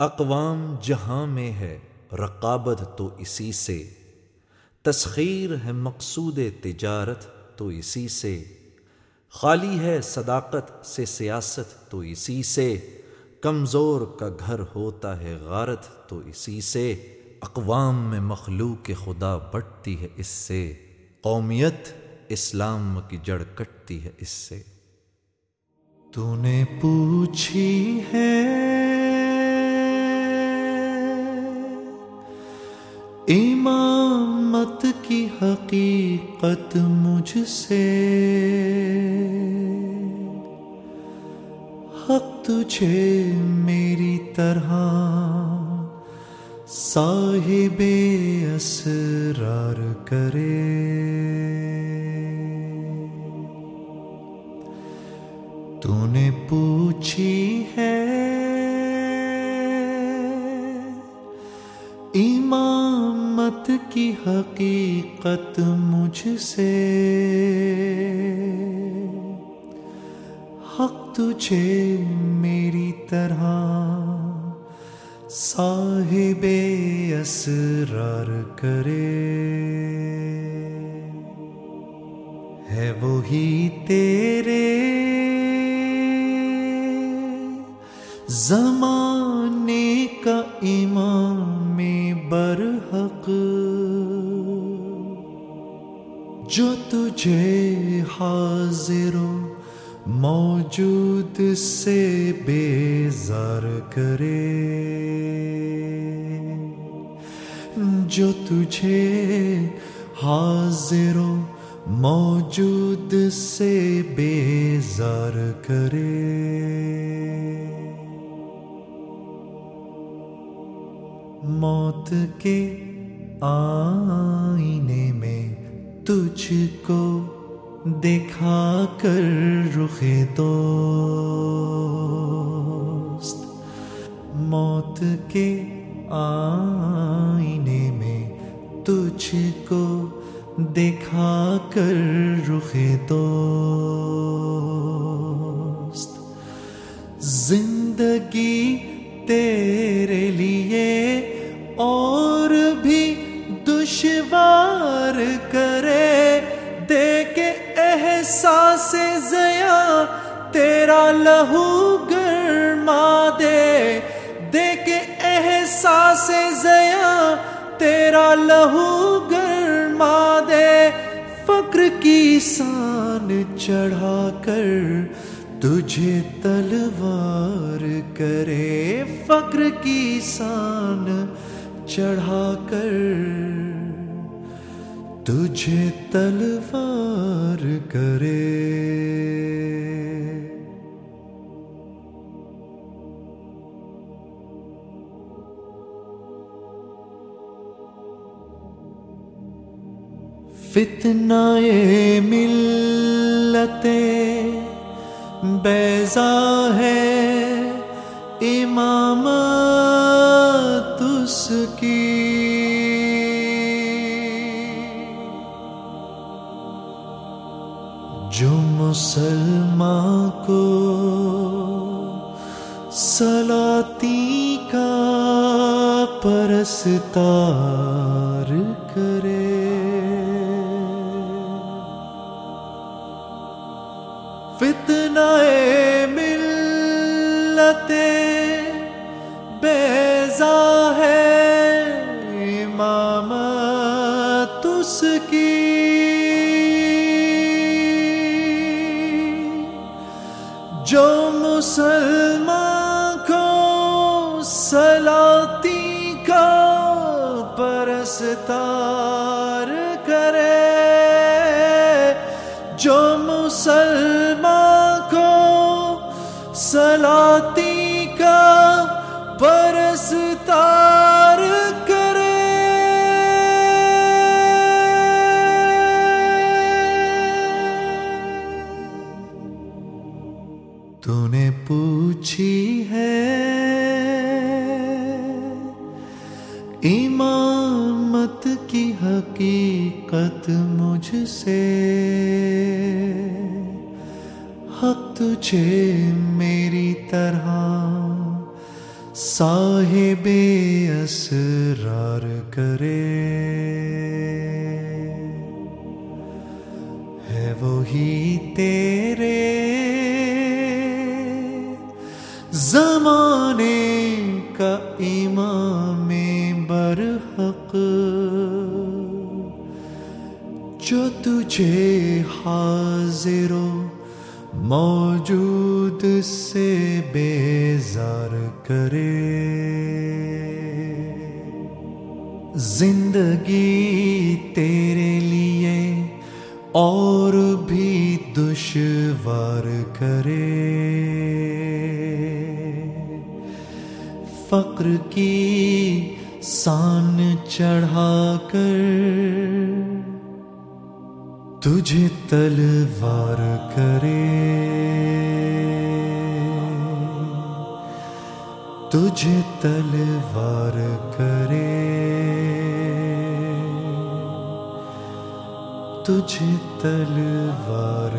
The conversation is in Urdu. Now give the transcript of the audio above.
اقوام جہاں میں ہے رقابت تو اسی سے، تسخیر ہے مقصود تجارت تو اسی سے، خالی ہے صداقت سے سیاست تو اسی سے، کمزور کا گھر ہوتا ہے غارت تو اسی سے، اقوام میں مخلوق خدا بٹتی ہے اس سے، قومیت اسلام کی جڑ کٹتی ہے اس سے۔ تو نے پوچھی ہے امامت کی حقیقت مجھ سے۔ حق تجھے میری طرح۔ صاحب اسرار کرے۔ تو نے پوچھی ہے۔ ایمان کی حقیقت مجھ سے۔ حق تجھے میری طرح، صاحب اسرار کرے۔ ہے وہی تیرے۔ زمانے جو تجھے حاضر و موجود سے بیزار کرے۔ جو تجھے حاضر و موجود سے بیزار کرے۔ موت کے آئینے میں تجھ کو دیکھا کر رخے دوست، موت کے آئینے میں تجھ کو دیکھا کر رخے دوست۔ زندگی تیرے لیے اور بھی دشوار کرے دے کے احساس زیا تیرا لہو گرما دے۔ دے کے احساس زیا تیرا لہو گرما دے۔ فقر کی سان چڑھا کر تجھے تلوار کرے۔ فقر کی سان چڑھا کر تجھے تلوار کرے۔ فتنہ ملتیں بیزا ہے امام تس کی۔ جو مسلمان کو سلاتی کا پرستار کرے جو مسلمان کو سلاتی کا پرستار کرے جو مسلمان کو سلاتی کا امامت کی حقیقت مجھ سے۔ حق تجھے میری طرح۔ صاحب اسرار کرے۔ ہے وہی تیرے جو تجھے حاضر و موجود سے بیزار کرے۔ زندگی تیرے لیے اور بھی دشوار کرے۔ فقر کی سان چڑھا کر تجھے تلوار کرے۔ تجھے تلوار کرے۔ تجھے تلوار